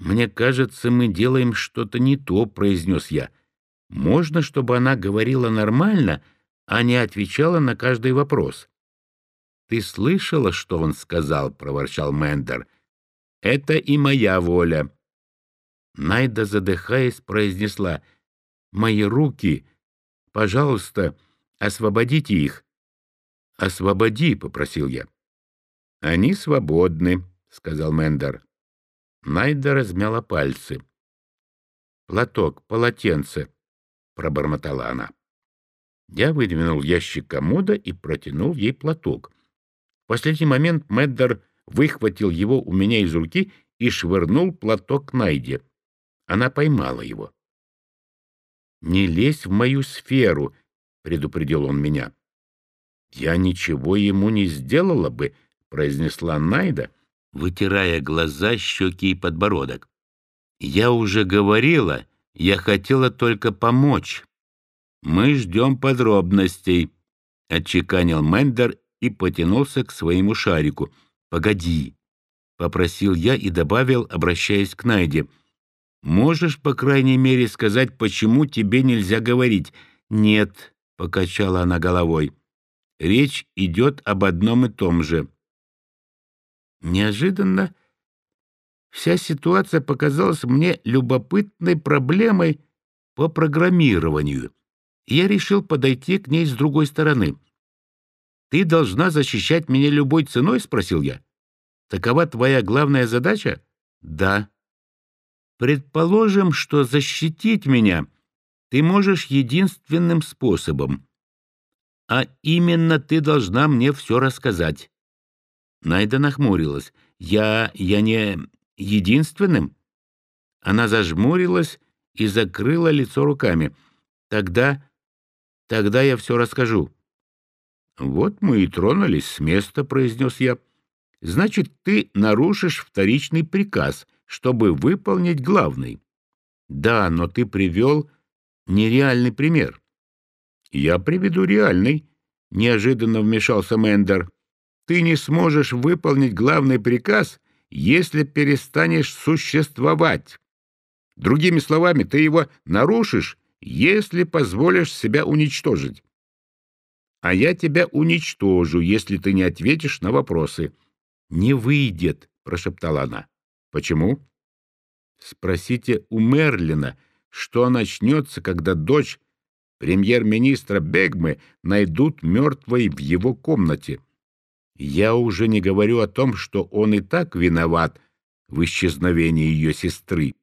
«Мне кажется, мы делаем что-то не то», — произнес я. «Можно, чтобы она говорила нормально, а не отвечала на каждый вопрос?» «Ты слышала, что он сказал?» — проворчал Мендер. «Это и моя воля». Найда, задыхаясь, произнесла. «Мои руки, пожалуйста, освободите их». «Освободи», — попросил я. «Они свободны», — сказал Мендер. Найда размяла пальцы. «Платок, полотенце», — пробормотала она. Я выдвинул ящик комода и протянул ей платок. В последний момент Меддер выхватил его у меня из руки и швырнул платок Найде. Она поймала его. «Не лезь в мою сферу», — предупредил он меня. «Я ничего ему не сделала бы», — произнесла Найда, вытирая глаза, щеки и подбородок. «Я уже говорила, я хотела только помочь. Мы ждем подробностей», — отчеканил Мендер и потянулся к своему шарику. «Погоди», — попросил я и добавил, обращаясь к Найде. «Можешь, по крайней мере, сказать, почему тебе нельзя говорить?» «Нет», — покачала она головой. «Речь идет об одном и том же». Неожиданно вся ситуация показалась мне любопытной проблемой по программированию, и я решил подойти к ней с другой стороны. «Ты должна защищать меня любой ценой?» — спросил я. «Такова твоя главная задача?» «Да». «Предположим, что защитить меня ты можешь единственным способом, а именно ты должна мне все рассказать». Найда нахмурилась. «Я... я не... единственным?» Она зажмурилась и закрыла лицо руками. «Тогда... тогда я все расскажу». «Вот мы и тронулись с места», — произнес я. «Значит, ты нарушишь вторичный приказ, чтобы выполнить главный». «Да, но ты привел нереальный пример». «Я приведу реальный», — неожиданно вмешался Мендер ты не сможешь выполнить главный приказ, если перестанешь существовать. Другими словами, ты его нарушишь, если позволишь себя уничтожить. А я тебя уничтожу, если ты не ответишь на вопросы. — Не выйдет, — прошептала она. — Почему? — Спросите у Мерлина, что начнется, когда дочь премьер-министра Бегмы найдут мертвой в его комнате. — я уже не говорю о том, что он и так виноват в исчезновении ее сестры.